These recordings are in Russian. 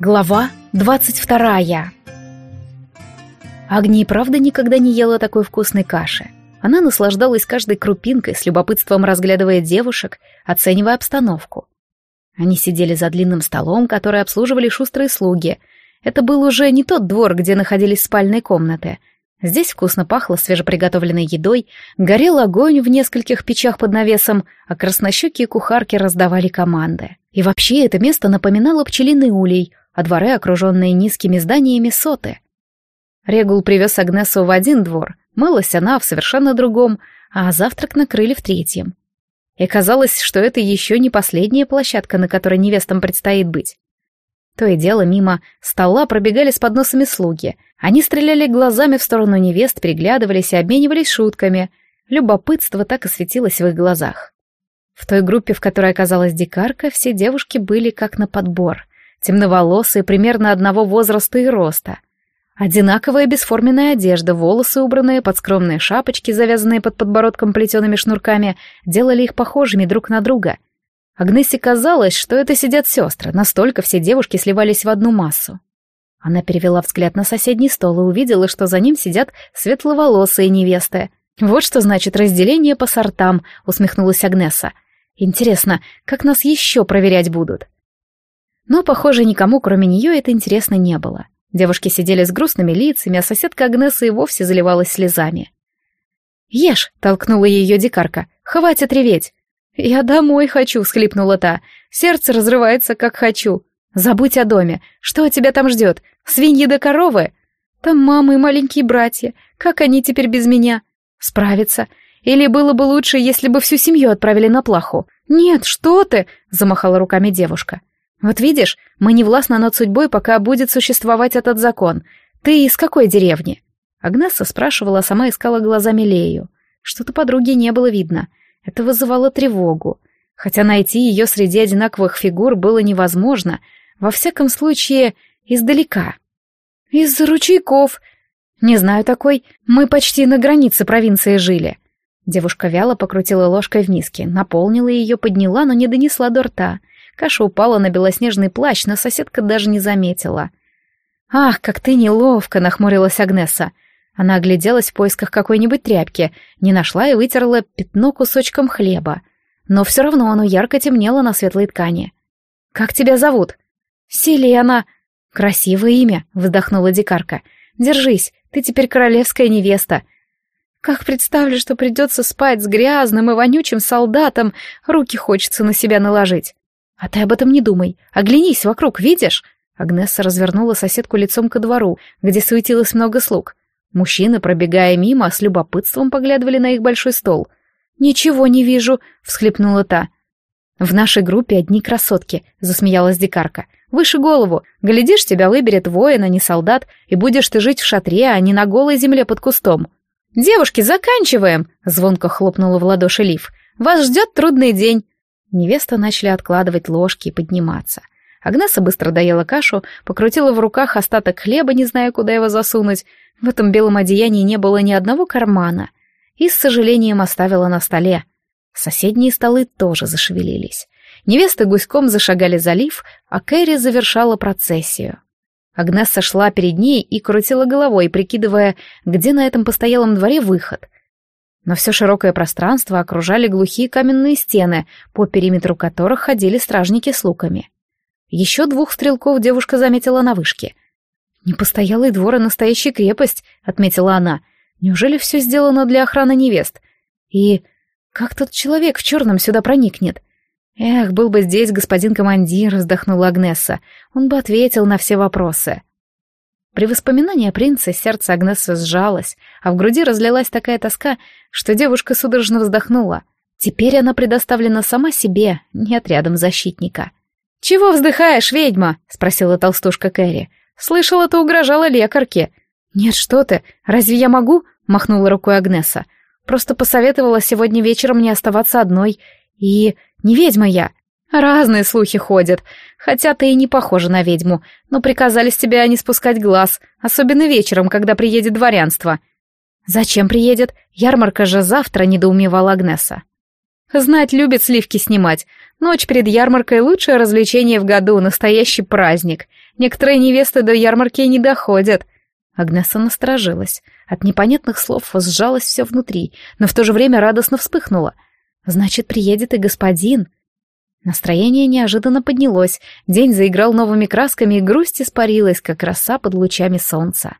Глава двадцать вторая. Агния правда никогда не ела такой вкусной каши. Она наслаждалась каждой крупинкой, с любопытством разглядывая девушек, оценивая обстановку. Они сидели за длинным столом, который обслуживали шустрые слуги. Это был уже не тот двор, где находились спальные комнаты. Здесь вкусно пахло свежеприготовленной едой, горел огонь в нескольких печах под навесом, а краснощекие кухарки раздавали команды. И вообще это место напоминало пчелиный улей, а дворы, окруженные низкими зданиями, соты. Регул привез Агнесу в один двор, мылась она в совершенно другом, а завтрак накрыли в третьем. И казалось, что это еще не последняя площадка, на которой невестам предстоит быть. То и дело мимо стола пробегали с подносами слуги. Они стреляли глазами в сторону невест, переглядывались и обменивались шутками. Любопытство так и светилось в их глазах. В той группе, в которой оказалась дикарка, все девушки были как на подбор. Темноволосые, примерно одного возраста и роста. Одинаковая бесформенная одежда, волосы убранные под скромные шапочки, завязанные под подбородком плетеными шнурками, делали их похожими друг на друга — Агнессе казалось, что это сидят сестры, настолько все девушки сливались в одну массу. Она перевела взгляд на соседний стол и увидела, что за ним сидят светловолосые невесты. «Вот что значит разделение по сортам», — усмехнулась Агнеса. «Интересно, как нас еще проверять будут?» Но, похоже, никому, кроме нее, это интересно не было. Девушки сидели с грустными лицами, а соседка Агнеса и вовсе заливалась слезами. «Ешь!» — толкнула ее дикарка. «Хватит реветь! «Я домой хочу», — всхлипнула та. «Сердце разрывается, как хочу. Забудь о доме. Что тебя там ждет? Свиньи да коровы? Там мамы и маленькие братья. Как они теперь без меня? Справиться. Или было бы лучше, если бы всю семью отправили на плаху? Нет, что ты!» — замахала руками девушка. «Вот видишь, мы не властны над судьбой, пока будет существовать этот закон. Ты из какой деревни?» Агнесса спрашивала, а сама искала глазами Лею. Что-то подруги не было видно — это вызывало тревогу. Хотя найти ее среди одинаковых фигур было невозможно, во всяком случае, издалека. «Из ручейков!» «Не знаю такой. Мы почти на границе провинции жили». Девушка вяло покрутила ложкой в миске, наполнила ее, подняла, но не донесла до рта. Каша упала на белоснежный плащ, но соседка даже не заметила. «Ах, как ты неловко!» — нахмурилась Агнеса. Она огляделась в поисках какой-нибудь тряпки, не нашла и вытерла пятно кусочком хлеба. Но все равно оно ярко темнело на светлой ткани. «Как тебя зовут?» «Селена». «Красивое имя», — вздохнула дикарка. «Держись, ты теперь королевская невеста». «Как представлю, что придется спать с грязным и вонючим солдатом, руки хочется на себя наложить». «А ты об этом не думай. Оглянись вокруг, видишь?» Агнесса развернула соседку лицом ко двору, где суетилось много слуг. Мужчины, пробегая мимо, с любопытством поглядывали на их большой стол. «Ничего не вижу», — всхлипнула та. «В нашей группе одни красотки», — засмеялась дикарка. «Выше голову. Глядишь, тебя выберет воин, а не солдат, и будешь ты жить в шатре, а не на голой земле под кустом». «Девушки, заканчиваем!» — звонко хлопнула в ладоши Лив. «Вас ждет трудный день». Невеста начали откладывать ложки и подниматься. Агнеса быстро доела кашу, покрутила в руках остаток хлеба, не зная, куда его засунуть, в этом белом одеянии не было ни одного кармана, и с сожалением оставила на столе. Соседние столы тоже зашевелились. Невесты гуськом зашагали за лиф, а Кэрри завершала процессию. Агнесса шла перед ней и крутила головой, прикидывая, где на этом постоялом дворе выход. Но все широкое пространство окружали глухие каменные стены, по периметру которых ходили стражники с луками. Еще двух стрелков девушка заметила на вышке. «Не постоялый двор, а настоящая крепость», — отметила она. «Неужели все сделано для охраны невест? И как тот человек в черном сюда проникнет?» «Эх, был бы здесь господин командир», — вздохнула Агнесса. «Он бы ответил на все вопросы». При воспоминании о принце сердце Агнессы сжалось, а в груди разлилась такая тоска, что девушка судорожно вздохнула. Теперь она предоставлена сама себе, не отрядом защитника. «Чего вздыхаешь, ведьма?» — спросила толстушка Кэрри. Слышала, ты угрожала лекарке. Нет, что ты, разве я могу? Махнула рукой Агнеса. Просто посоветовала сегодня вечером не оставаться одной. И не ведьма я. Разные слухи ходят. Хотя ты и не похожа на ведьму, но приказали с тебя не спускать глаз, особенно вечером, когда приедет дворянство. Зачем приедет? Ярмарка же завтра, недоумевала Агнеса. Знать любит сливки снимать. Ночь перед ярмаркой — лучшее развлечение в году, настоящий праздник — Некоторые невесты до ярмарки не доходят. Агнеса насторожилась. От непонятных слов сжалось все внутри, но в то же время радостно вспыхнула. Значит, приедет и господин. Настроение неожиданно поднялось, день заиграл новыми красками, и грусть испарилась, как роса под лучами солнца.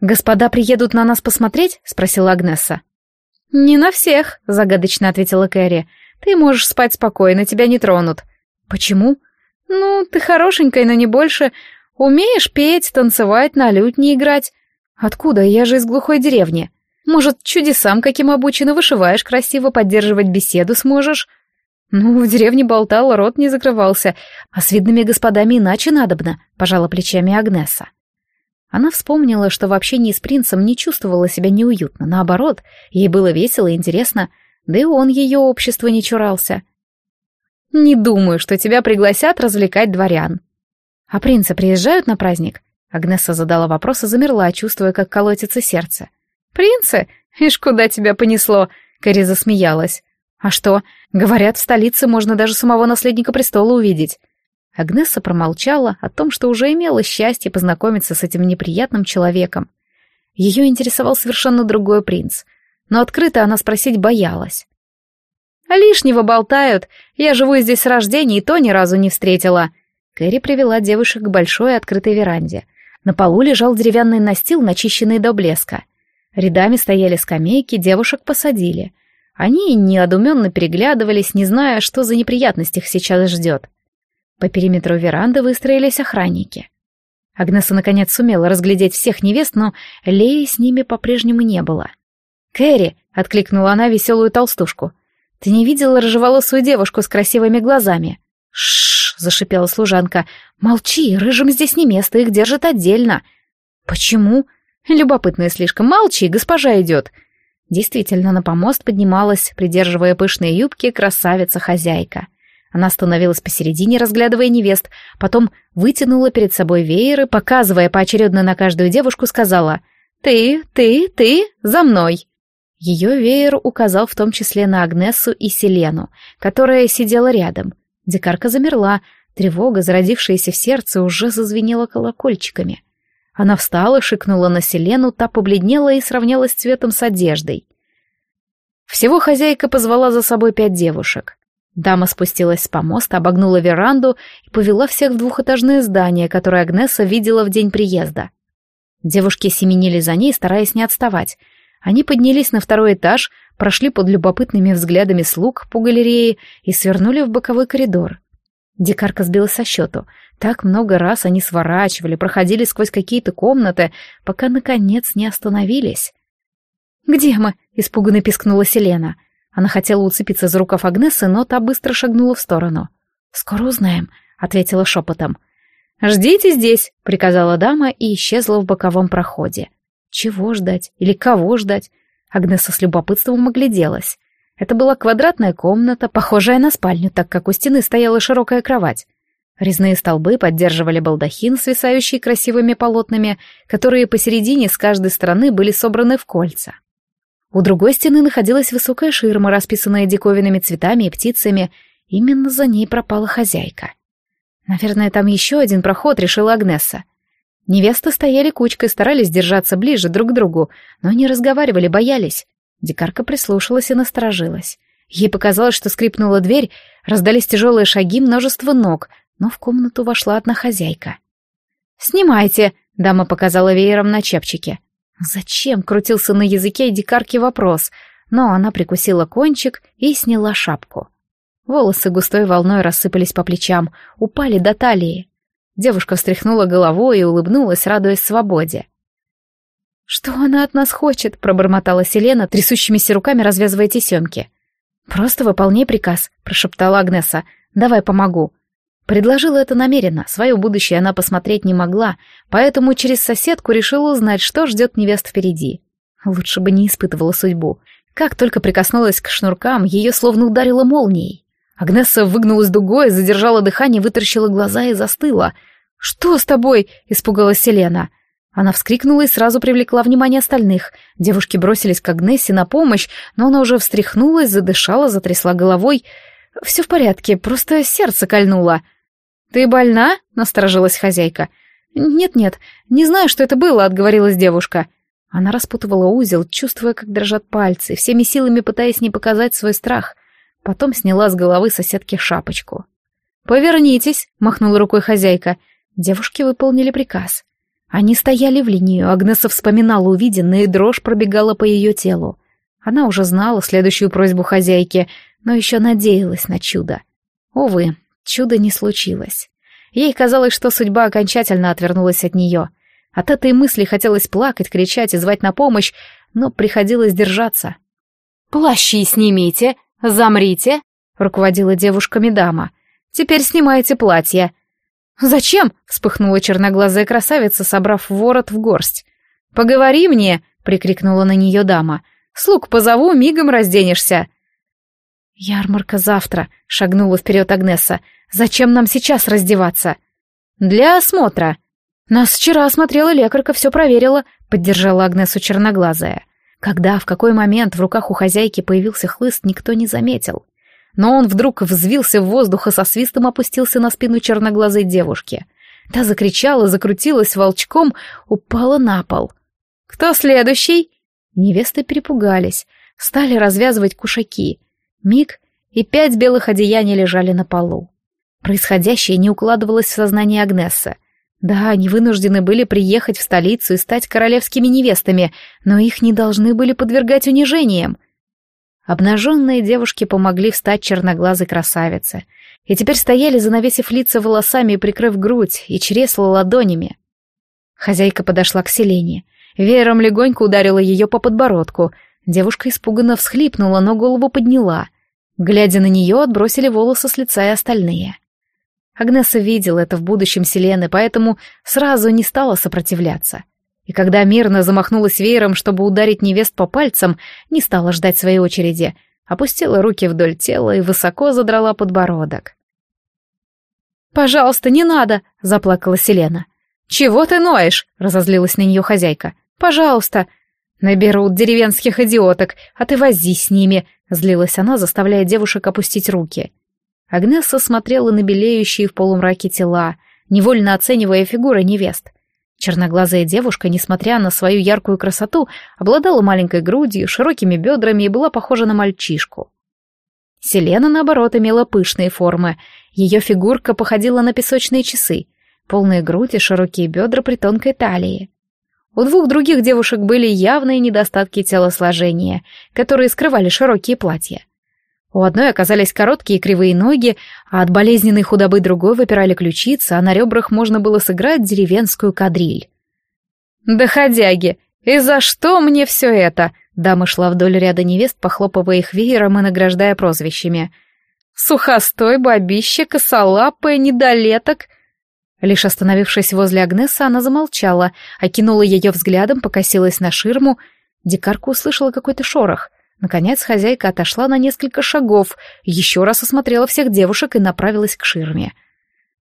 «Господа приедут на нас посмотреть?» — спросила Агнеса. «Не на всех», — загадочно ответила Кэрри. «Ты можешь спать спокойно, тебя не тронут». «Почему?» «Ну, ты хорошенькая, но не больше. Умеешь петь, танцевать, на лютне играть. Откуда? Я же из глухой деревни. Может, чудесам каким обучена, вышиваешь красиво, поддерживать беседу сможешь? Ну, в деревне болтала, рот не закрывался, а с видными господами иначе надобно, пожала плечами Агнеса. Она вспомнила, что в общении с принцем не чувствовала себя неуютно, наоборот, ей было весело и интересно, да и он ее общество не чурался. «Не думаю, что тебя пригласят развлекать дворян», «А принцы приезжают на праздник?» Агнеса задала вопрос и замерла, чувствуя, как колотится сердце. «Принцы? Ишь, куда тебя понесло?» Кэрри засмеялась. «А что? Говорят, в столице можно даже самого наследника престола увидеть». Агнеса промолчала о том, что уже имела счастье познакомиться с этим неприятным человеком. Ее интересовал совершенно другой принц, но открыто она спросить боялась. «Лишнего болтают. Я живу здесь с рождения и то ни разу не встретила», Кэрри привела девушек к большой открытой веранде. На полу лежал деревянный настил, начищенный до блеска. Рядами стояли скамейки, девушек посадили. Они неодуменно переглядывались, не зная, что за неприятность их сейчас ждет. По периметру веранды выстроились охранники. Агнеса наконец сумела разглядеть всех невест, но Леи с ними по-прежнему не было. «Кэрри!» — откликнула она веселую толстушку. «Ты не видела рыжеволосую девушку с красивыми глазами?» «Шш!» — зашипела служанка. «Молчи, рыжим здесь не место, их держат отдельно». «Почему?» «Любопытная слишком. Молчи, госпожа идет». Действительно, на помост поднималась, придерживая пышные юбки, красавица-хозяйка. Она остановилась посередине, разглядывая невест, потом вытянула перед собой веер и, показывая поочередно на каждую девушку, сказала «Ты, ты, ты, за мной!» Ее веер указал в том числе на Агнесу и Селену, которая сидела рядом — Дикарка замерла, тревога, зародившаяся в сердце, уже зазвенела колокольчиками. Она встала, шикнула на Селену, та побледнела и сравнялась цветом с одеждой. Всего хозяйка позвала за собой пять девушек. Дама спустилась с помоста, обогнула веранду и повела всех в двухэтажное здание, которое Агнеса видела в день приезда. Девушки семенили за ней, стараясь не отставать. Они поднялись на второй этаж, прошли под любопытными взглядами слуг по галерее и свернули в боковой коридор. Дикарка сбилась со счету. Так много раз они сворачивали, проходили сквозь какие-то комнаты, пока, наконец, не остановились. «Где мы?» — испуганно пискнула Селена. Она хотела уцепиться за рукав Агнесы, но та быстро шагнула в сторону. «Скоро узнаем», — ответила шепотом. «Ждите здесь», — приказала дама и исчезла в боковом проходе. Чего ждать? Или кого ждать? Агнеса с любопытством огляделась. Это была квадратная комната, похожая на спальню, так как у стены стояла широкая кровать. Резные столбы поддерживали балдахин, свисающий красивыми полотнами, которые посередине с каждой стороны были собраны в кольца. У другой стены находилась высокая ширма, расписанная диковинными цветами и птицами. Именно за ней пропала хозяйка. Наверное, там еще один проход, решила Агнеса. Невесты стояли кучкой, старались держаться ближе друг к другу, но не разговаривали, боялись. Дикарка прислушалась и насторожилась. Ей показалось, что скрипнула дверь, раздались тяжелые шаги, множество ног, но в комнату вошла одна хозяйка. «Снимайте!» — дама показала веером на чепчике. «Зачем?» — крутился на языке дикарки вопрос, но она прикусила кончик и сняла шапку. Волосы густой волной рассыпались по плечам, упали до талии. Девушка встряхнула головой и улыбнулась, радуясь свободе. «Что она от нас хочет?» — пробормотала Селена, трясущимися руками развязывая тесемки. «Просто выполняй приказ», — прошептала Агнеса. «Давай помогу». Предложила это намеренно, свое будущее она посмотреть не могла, поэтому через соседку решила узнать, что ждет невест впереди. Лучше бы не испытывала судьбу. Как только прикоснулась к шнуркам, ее словно ударило молнией. Агнесса выгнулась дугой, задержала дыхание, вытаращила глаза и застыла. «Что с тобой?» — испугалась Селена. Она вскрикнула и сразу привлекла внимание остальных. Девушки бросились к Агнессе на помощь, но она уже встряхнулась, задышала, затрясла головой. «Все в порядке, просто сердце кольнуло». «Ты больна?» — насторожилась хозяйка. «Нет-нет, не знаю, что это было», — отговорилась девушка. Она распутывала узел, чувствуя, как дрожат пальцы, всеми силами пытаясь не показать свой страх. Потом сняла с головы соседки шапочку. «Повернитесь», — махнула рукой хозяйка. Девушки выполнили приказ. Они стояли в линию, Агнеса вспоминала увиденное, и дрожь пробегала по ее телу. Она уже знала следующую просьбу хозяйки, но еще надеялась на чудо. Увы, чуда не случилось. Ей казалось, что судьба окончательно отвернулась от нее. От этой мысли хотелось плакать, кричать и звать на помощь, но приходилось держаться. «Плащи снимите, замрите», — руководила девушками дама. «Теперь снимайте платье». «Зачем?» — вспыхнула черноглазая красавица, собрав ворот в горсть. «Поговори мне!» — прикрикнула на нее дама. «Слуг позову, мигом разденешься». «Ярмарка завтра», — шагнула вперед Агнеса. «Зачем нам сейчас раздеваться?» «Для осмотра». «Нас вчера осмотрела лекарка, все проверила», — поддержала Агнесу черноглазая. Когда, в какой момент в руках у хозяйки появился хлыст, никто не заметил. Но он вдруг взвился в воздух и со свистом опустился на спину черноглазой девушки. Та закричала, закрутилась волчком, упала на пол. «Кто следующий?» Невесты перепугались, стали развязывать кушаки — Миг, и пять белых одеяний лежали на полу. Происходящее не укладывалось в сознание Агнессы. Да, они вынуждены были приехать в столицу и стать королевскими невестами, но их не должны были подвергать унижениям. Обнаженные девушки помогли встать черноглазой красавице, и теперь стояли, занавесив лица волосами и прикрыв грудь и чресла ладонями. Хозяйка подошла к Селене, веером легонько ударила ее по подбородку. Девушка испуганно всхлипнула, но голову подняла. Глядя на нее, отбросили волосы с лица и остальные. Агнеса видела это в будущем Селены, поэтому сразу не стала сопротивляться. И когда мирно замахнулась веером, чтобы ударить невест по пальцам, не стала ждать своей очереди, опустила руки вдоль тела и высоко задрала подбородок. «Пожалуйста, не надо!» — заплакала Селена. «Чего ты ноешь?» — разозлилась на нее хозяйка. «Пожалуйста!» «Наберут деревенских идиоток, а ты возись с ними!» Злилась она, заставляя девушек опустить руки. Агнесса смотрела на белеющие в полумраке тела, невольно оценивая фигуры невест. Черноглазая девушка, несмотря на свою яркую красоту, обладала маленькой грудью, широкими бедрами и была похожа на мальчишку. Селена, наоборот, имела пышные формы. Ее фигурка походила на песочные часы, полные груди, широкие бедра при тонкой талии. У двух других девушек были явные недостатки телосложения, которые скрывали широкие платья. У одной оказались короткие кривые ноги, а от болезненной худобы другой выпирали ключицы, а на ребрах можно было сыграть деревенскую кадриль. «Доходяги! И за что мне все это?» Дама шла вдоль ряда невест, похлопывая их веером и награждая прозвищами. «Сухостой, бабище, косолапая, недолеток!» Лишь остановившись возле Агнесы, она замолчала, окинула ее взглядом, покосилась на ширму. Дикарка услышала какой-то шорох. Наконец хозяйка отошла на несколько шагов, еще раз осмотрела всех девушек и направилась к ширме.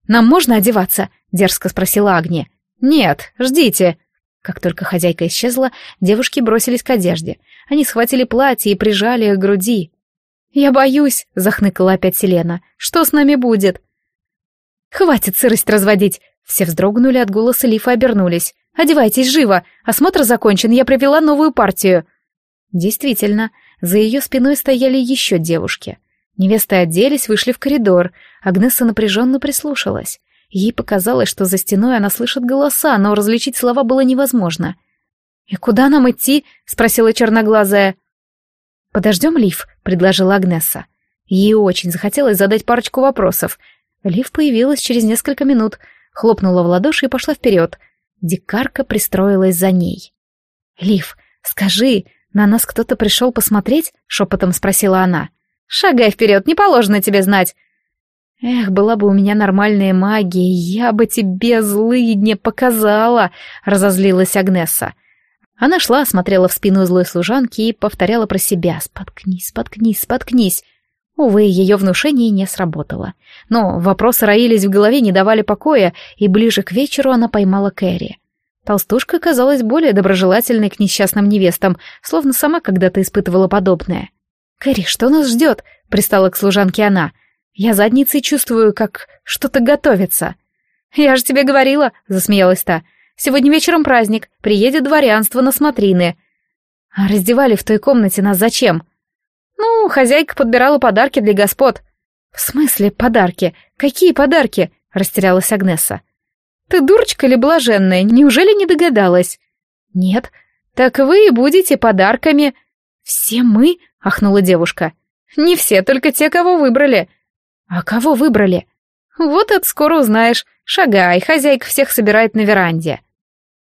«Нам можно одеваться?» — дерзко спросила Агния. «Нет, ждите». Как только хозяйка исчезла, девушки бросились к одежде. Они схватили платье и прижали их к груди. «Я боюсь», — захныкала опять Селена. «Что с нами будет?» «Хватит сырость разводить!» Все вздрогнули от голоса Лифа и обернулись. «Одевайтесь живо! Осмотр закончен, я привела новую партию!» Действительно, за ее спиной стояли еще девушки. Невесты оделись, вышли в коридор. Агнеса напряженно прислушалась. Ей показалось, что за стеной она слышит голоса, но различить слова было невозможно. «И куда нам идти?» — спросила черноглазая. «Подождем Лив», — предложила Агнеса. Ей очень захотелось задать парочку вопросов, Лив появилась через несколько минут, хлопнула в ладоши и пошла вперед. Дикарка пристроилась за ней. «Лив, скажи, на нас кто-то пришел посмотреть?» — шепотом спросила она. «Шагай вперед, не положено тебе знать!» «Эх, была бы у меня нормальная магия, я бы тебе злыдня показала!» — разозлилась Агнесса. Она шла, смотрела в спину злой служанки и повторяла про себя «Споткнись, споткнись, споткнись!» Увы, ее внушение не сработало. Но вопросы роились в голове, не давали покоя, и ближе к вечеру она поймала Кэрри. Толстушка казалась более доброжелательной к несчастным невестам, словно сама когда-то испытывала подобное. «Кэрри, что нас ждет?» — пристала к служанке она. Я задницей чувствую, как что-то готовится. «Я же тебе говорила», — засмеялась та. «Сегодня вечером праздник, приедет дворянство на смотрины». «А раздевали в той комнате нас зачем?» «Ну, хозяйка подбирала подарки для господ». «В смысле подарки? Какие подарки?» — растерялась Агнеса. «Ты дурочка или блаженная? Неужели не догадалась?» «Нет. Так вы и будете подарками». «Все мы?» — ахнула девушка. «Не все, только те, кого выбрали». «А кого выбрали?» «Вот это скоро узнаешь. Шагай, хозяйка всех собирает на веранде».